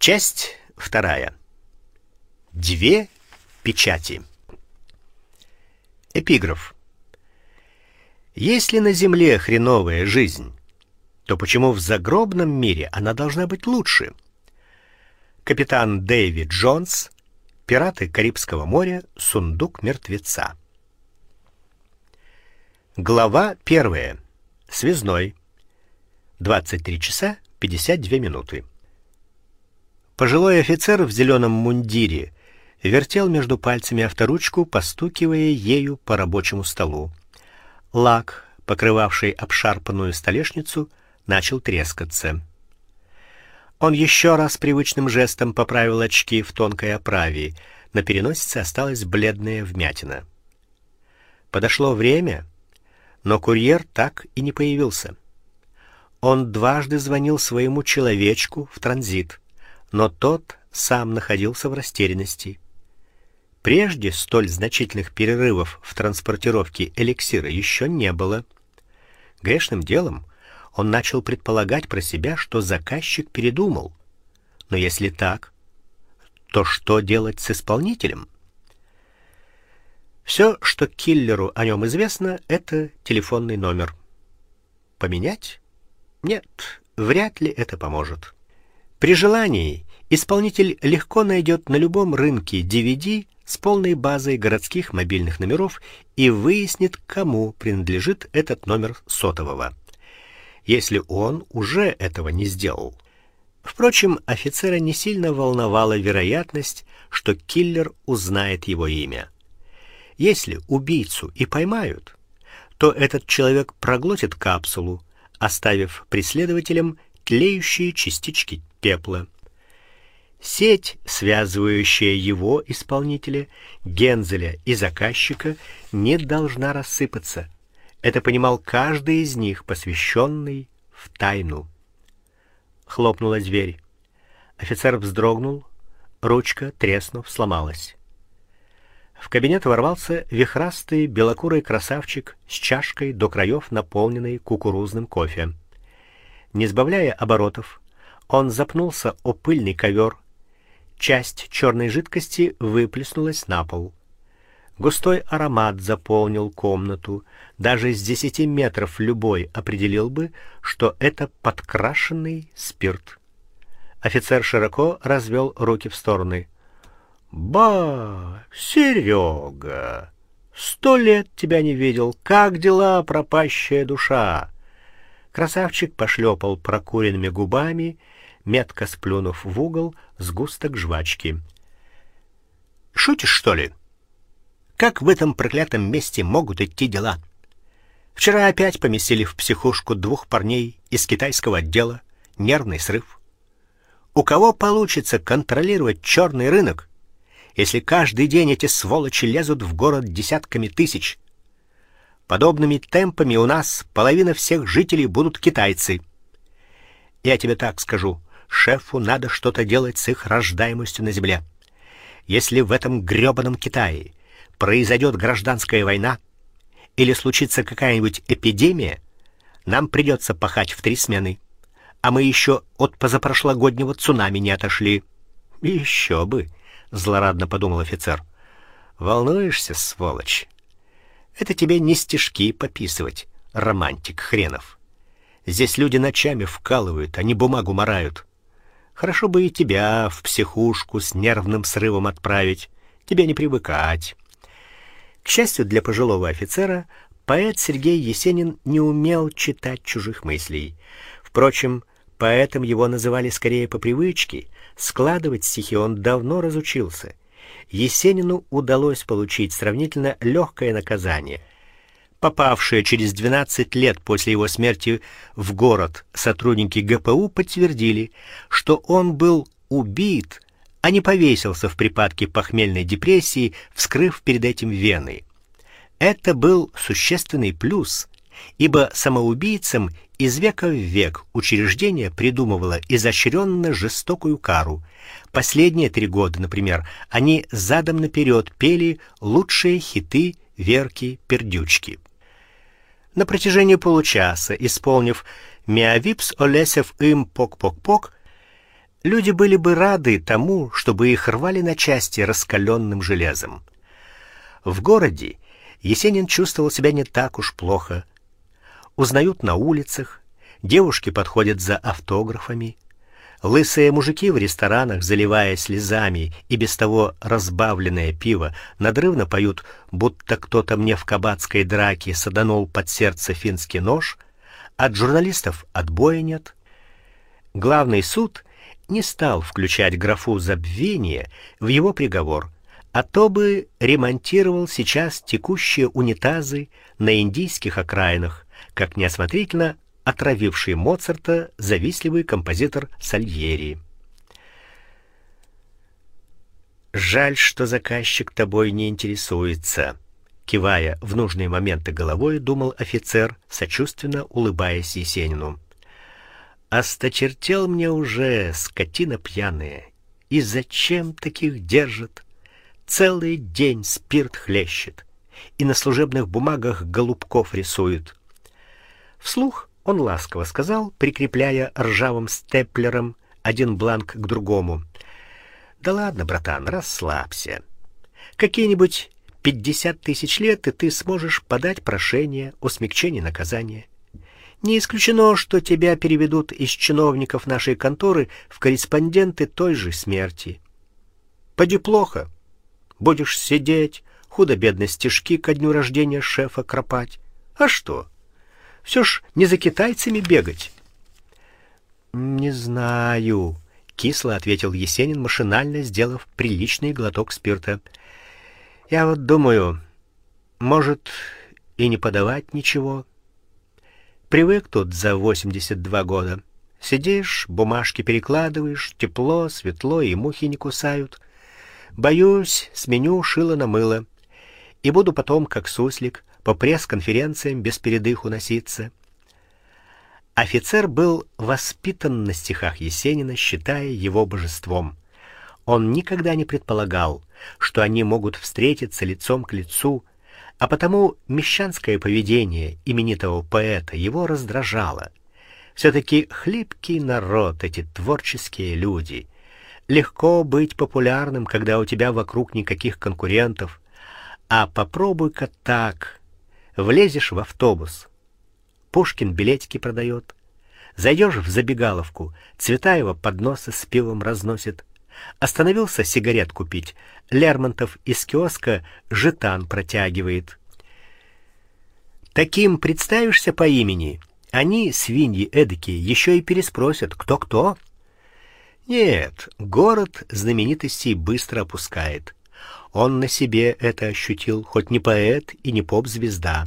Часть вторая. Две печати. Эпиграф. Если на земле хреновая жизнь, то почему в загробном мире она должна быть лучше? Капитан Дэвид Джонс, Пираты Карибского моря, Сундук мертвеца. Глава первая. Связной. 23 часа 52 минуты. Пожилой офицер в зеленом мундире вертел между пальцами авторучку, постукивая ею по рабочему столу. Лак, покрывавший обшарпанную столешницу, начал трескаться. Он еще раз привычным жестом поправил очки в тонкой оправе. На переносице осталась бледная вмятина. Подошло время, но курьер так и не появился. Он дважды звонил своему человечку в транзит но тот сам находился в растерянности. Прежде столь значительных перерывов в транспортировке эликсира еще не было. Грешным делом он начал предполагать про себя, что заказчик передумал. Но если так, то что делать с исполнителем? Все, что киллеру о нем известно, это телефонный номер. Поменять? Нет, вряд ли это поможет. При желании исполнитель легко найдет на любом рынке DVD с полной базой городских мобильных номеров и выяснит, кому принадлежит этот номер сотового. Если он уже этого не сделал. Впрочем, офицера не сильно волновала вероятность, что киллер узнает его имя. Если убийцу и поймают, то этот человек проглотит капсулу, оставив преследователям тлеющие частички пепла. Сеть, связывающая его исполнителя, Гензеля и заказчика, не должна рассыпаться. Это понимал каждый из них, посвященный в тайну. Хлопнула дверь. Офицер вздрогнул, ручка, треснув, сломалась. В кабинет ворвался вихрастый белокурый красавчик с чашкой до краев, наполненной кукурузным кофе. Не сбавляя оборотов, он запнулся о пыльный ковер. Часть черной жидкости выплеснулась на пол. Густой аромат заполнил комнату. Даже с десяти метров любой определил бы, что это подкрашенный спирт. Офицер широко развел руки в стороны. Ба, Серега, сто лет тебя не видел. Как дела, пропащая душа? Красавчик пошлепал прокуренными губами, метко сплюнув в угол сгусток жвачки. Шутишь, что ли? Как в этом проклятом месте могут идти дела? Вчера опять поместили в психушку двух парней из китайского отдела, нервный срыв. У кого получится контролировать черный рынок, если каждый день эти сволочи лезут в город десятками тысяч? Подобными темпами у нас половина всех жителей будут китайцы. Я тебе так скажу, шефу надо что-то делать с их рождаемостью на земле. Если в этом грёбаном Китае произойдет гражданская война или случится какая-нибудь эпидемия, нам придется пахать в три смены. А мы еще от позапрошлогоднего цунами не отошли. Еще бы, злорадно подумал офицер. Волнуешься, сволочь? Это тебе не стишки пописывать, романтик хренов. Здесь люди ночами вкалывают, а не бумагу марают. Хорошо бы и тебя в психушку с нервным срывом отправить. Тебе не привыкать. К счастью для пожилого офицера, поэт Сергей Есенин не умел читать чужих мыслей. Впрочем, поэтом его называли скорее по привычке. Складывать стихи он давно разучился. Есенину удалось получить сравнительно легкое наказание. Попавшие через 12 лет после его смерти в город сотрудники ГПУ подтвердили, что он был убит, а не повесился в припадке похмельной депрессии, вскрыв перед этим вены. Это был существенный плюс, ибо самоубийцам из века в век учреждение придумывало изощренно жестокую кару. Последние три года, например, они задом наперед пели лучшие хиты Верки Пердючки. На протяжении получаса, исполнив «Миавипс Олесев им пок-пок-пок», люди были бы рады тому, чтобы их рвали на части раскаленным железом. В городе Есенин чувствовал себя не так уж плохо. Узнают на улицах, девушки подходят за автографами, лысые мужики в ресторанах, заливая слезами и без того разбавленное пиво, надрывно поют, будто кто-то мне в кабацкой драке саданул под сердце финский нож. От журналистов отбоя нет. Главный суд не стал включать графу забвения в его приговор а то бы ремонтировал сейчас текущие унитазы на индийских окраинах, как неосмотрительно отравивший Моцарта завистливый композитор Сальери. Жаль, что заказчик тобой не интересуется, кивая в нужные моменты головой, думал офицер, сочувственно улыбаясь Есенину. Осточертел мне уже скотина пьяная. И зачем таких держат? Целый день спирт хлещет и на служебных бумагах голубков рисует. Вслух он ласково сказал, прикрепляя ржавым степлером один бланк к другому: "Да ладно, братан, расслабься. Какие-нибудь пятьдесят тысяч лет, и ты сможешь подать прошение о смягчении наказания. Не исключено, что тебя переведут из чиновников нашей конторы в корреспонденты той же смерти. Поди плохо, Будешь сидеть, худо-бедно стишки ко дню рождения шефа кропать. А что? Все ж не за китайцами бегать. Не знаю, кисло ответил Есенин, машинально сделав приличный глоток спирта. Я вот думаю, может, и не подавать ничего. Привык тут за 82 года. Сидишь, бумажки перекладываешь, тепло, светло и мухи не кусают. Боюсь, сменю шило на мыло и буду потом как суслик по пресс-конференциям без передыху носиться. Офицер был воспитан на стихах Есенина, считая его божеством. Он никогда не предполагал, что они могут встретиться лицом к лицу, а потому мещанское поведение именитого поэта его раздражало. все таки хлипкий народ эти творческие люди. Легко быть популярным, когда у тебя вокруг никаких конкурентов. А попробуй-ка так. Влезешь в автобус. Пушкин билетики продает. Зайдешь в забегаловку, Цветаева подносы с пивом разносит. Остановился сигарет купить. Лермонтов из киоска жетан протягивает. Таким представишься по имени, они свиньи эдакие еще и переспросят, кто кто. Нет, город знаменитостей быстро опускает. Он на себе это ощутил, хоть не поэт и не поп-звезда.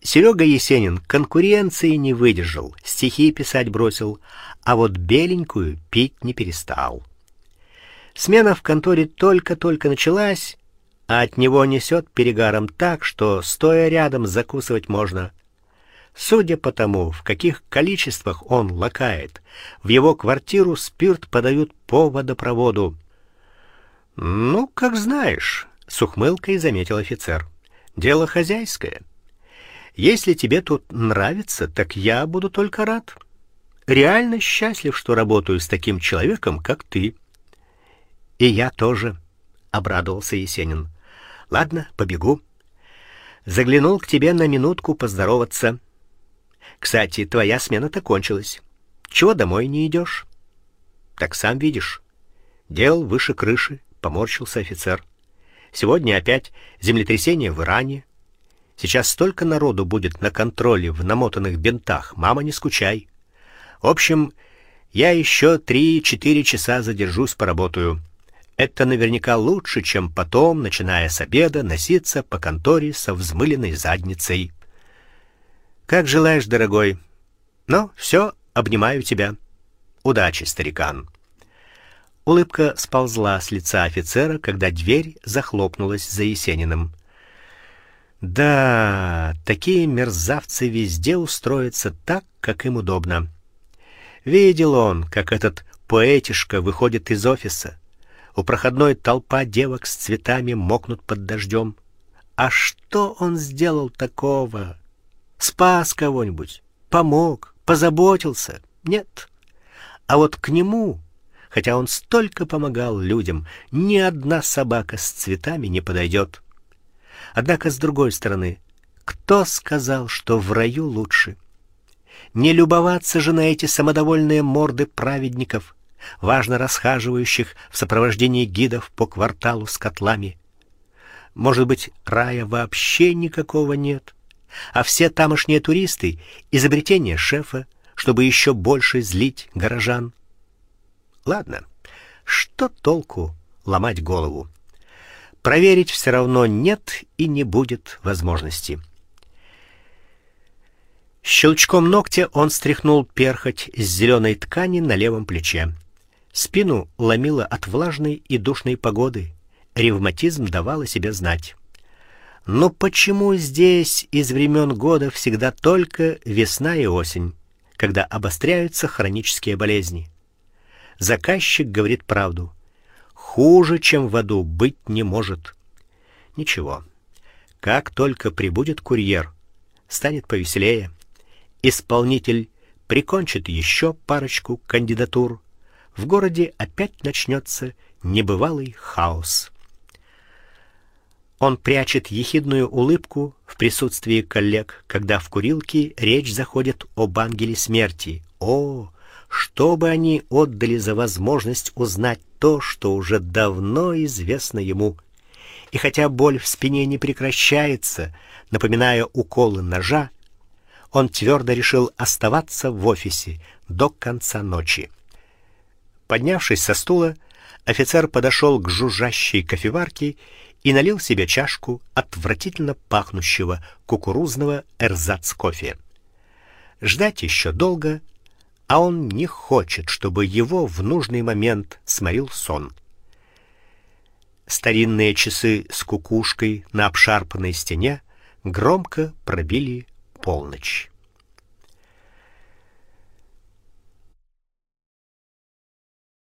Серега Есенин конкуренции не выдержал, стихи писать бросил, а вот беленькую пить не перестал. Смена в конторе только-только началась, а от него несет перегаром так, что стоя рядом закусывать можно. Судя по тому, в каких количествах он лакает, в его квартиру спирт подают по водопроводу. Ну, как знаешь, с ухмылкой заметил офицер. Дело хозяйское. Если тебе тут нравится, так я буду только рад. Реально счастлив, что работаю с таким человеком, как ты. И я тоже, обрадовался Есенин. Ладно, побегу. Заглянул к тебе на минутку поздороваться. Кстати, твоя смена-то кончилась. Чего домой не идешь? Так сам видишь. Дел выше крыши, поморщился офицер. Сегодня опять землетрясение в Иране. Сейчас столько народу будет на контроле в намотанных бинтах. Мама, не скучай. В общем, я еще три-четыре часа задержусь, поработаю. Это наверняка лучше, чем потом, начиная с обеда, носиться по конторе со взмыленной задницей. Как желаешь, дорогой. Ну, все, обнимаю тебя. Удачи, старикан. Улыбка сползла с лица офицера, когда дверь захлопнулась за Есениным. Да, такие мерзавцы везде устроятся так, как им удобно. Видел он, как этот поэтишка выходит из офиса. У проходной толпа девок с цветами мокнут под дождем. А что он сделал такого? спас кого-нибудь, помог, позаботился. Нет. А вот к нему, хотя он столько помогал людям, ни одна собака с цветами не подойдет. Однако с другой стороны, кто сказал, что в раю лучше? Не любоваться же на эти самодовольные морды праведников, важно расхаживающих в сопровождении гидов по кварталу с котлами. Может быть, рая вообще никакого нет, а все тамошние туристы изобретение шефа, чтобы еще больше злить горожан. Ладно, что толку ломать голову? Проверить все равно нет и не будет возможности. Щелчком ногтя он стряхнул перхоть с зеленой ткани на левом плече. Спину ломило от влажной и душной погоды. Ревматизм давал о себе знать. Но почему здесь из времен года всегда только весна и осень, когда обостряются хронические болезни? Заказчик говорит правду. Хуже, чем в аду, быть не может. Ничего. Как только прибудет курьер, станет повеселее. Исполнитель прикончит еще парочку кандидатур. В городе опять начнется небывалый хаос. Он прячет ехидную улыбку в присутствии коллег, когда в курилке речь заходит об ангеле смерти. О, что бы они отдали за возможность узнать то, что уже давно известно ему. И хотя боль в спине не прекращается, напоминая уколы ножа, он твердо решил оставаться в офисе до конца ночи. Поднявшись со стула, офицер подошел к жужжащей кофеварке и налил себе чашку отвратительно пахнущего кукурузного эрзац-кофе. Ждать еще долго, а он не хочет, чтобы его в нужный момент сморил сон. Старинные часы с кукушкой на обшарпанной стене громко пробили полночь.